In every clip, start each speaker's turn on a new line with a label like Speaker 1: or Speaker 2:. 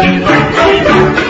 Speaker 1: 一二三四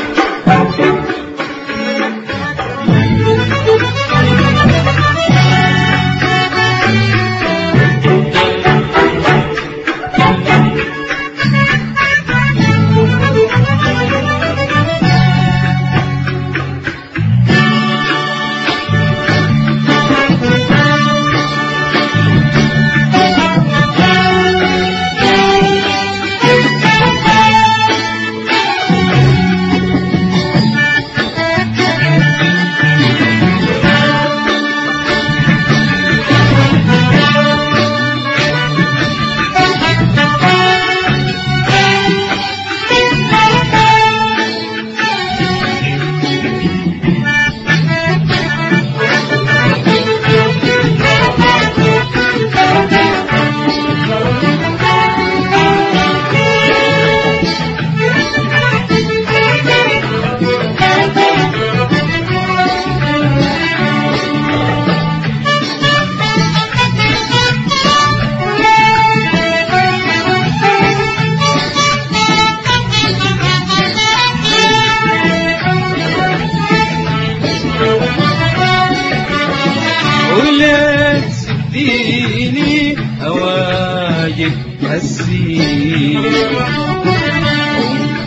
Speaker 1: سديني أواجد السين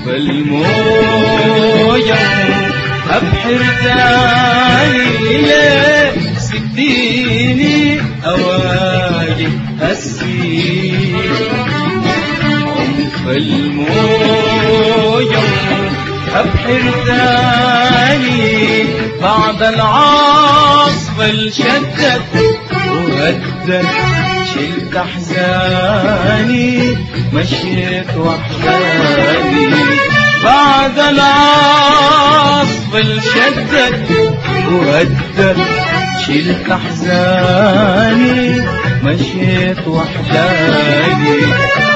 Speaker 1: فالموجة أبحر تاني لك سديني أواجد السين فالموجة أبحر ثاني بعد العاصف الشدت وهدت شلت أحزاني مشيت وحداني. بعد العاصف الشدت وهدت شلت أحزاني مشيت وحداني.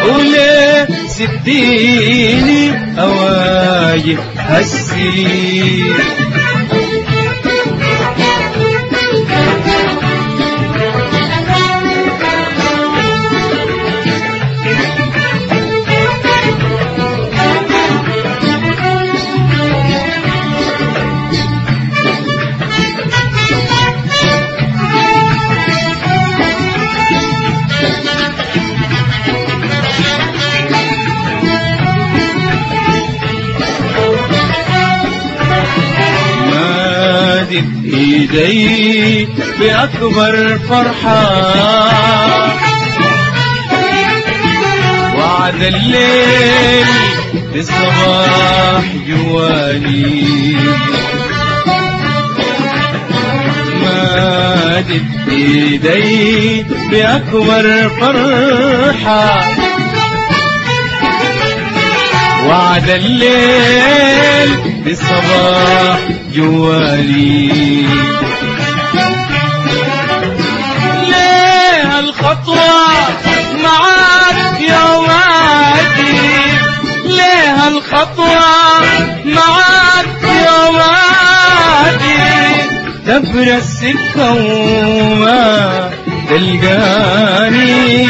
Speaker 1: وليه سديني أواجه السين مادت إيدي بأكبر فرحة. وعد الليل بالصباح جواني مادت إيدي بأكبر فرحة. وعد الليل بالصباح جوالي. ليه الخطوة معاك يا وادي؟ ليه الخطوة معاك يا وادي؟ تبرى السكة وما تلقاني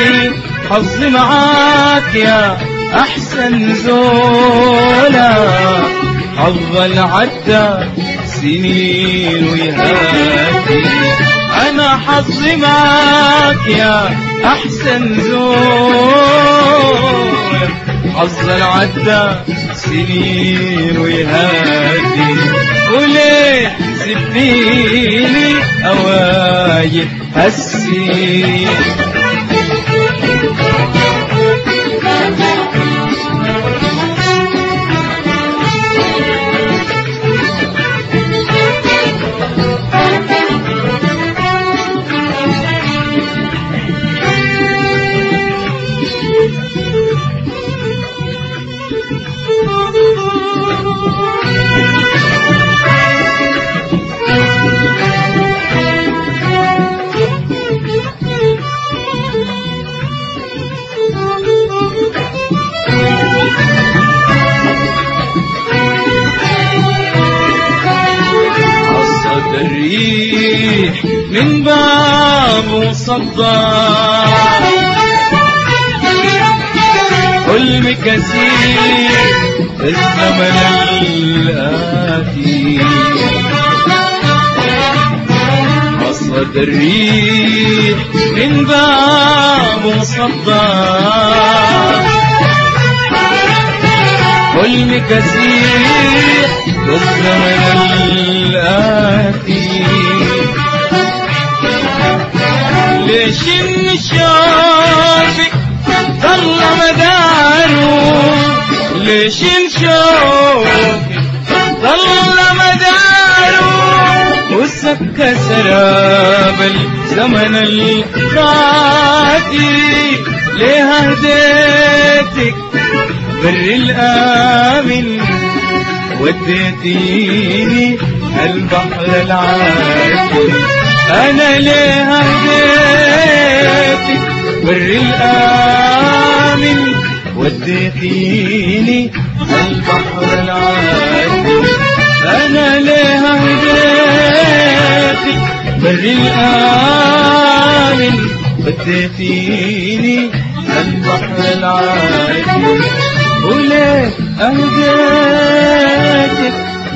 Speaker 1: حظي معاك يا أحسن زولا حظ العدى سنين ويهاتي. أنا حظي معاك يا أحسن زولا حظ العدى سنين ويهاتي. وليه سبيني أواجه السين من باب صدام حلم كثير الزمن الآتي. قصد الريح من باب صدام حلم كثير والزمن الآتي. ليش نشوفك ظل مداره ليش نشوفك ظل مداره وسك سراب الزمن الفاتي ليه هديتك بر الآمن وديتيني البحر العاتي أنا ليه هديتك وديتيني البحر العاتي أنا ليه هديتك بر الآمن. وديتيني البحر العاتي وليه أهديتك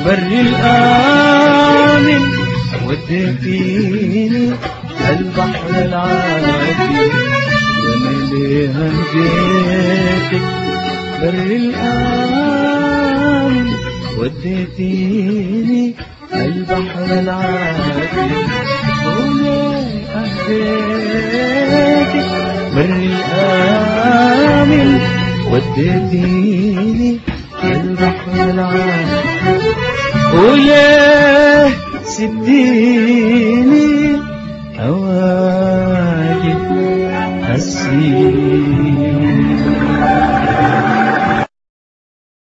Speaker 1: بر الآمن. وديتيني البحر العاتي أنا ليه أهديتك بر الآمن وديتيني البحر أهديتك بر الآمن وديتيني البحر العالي. وليه سديني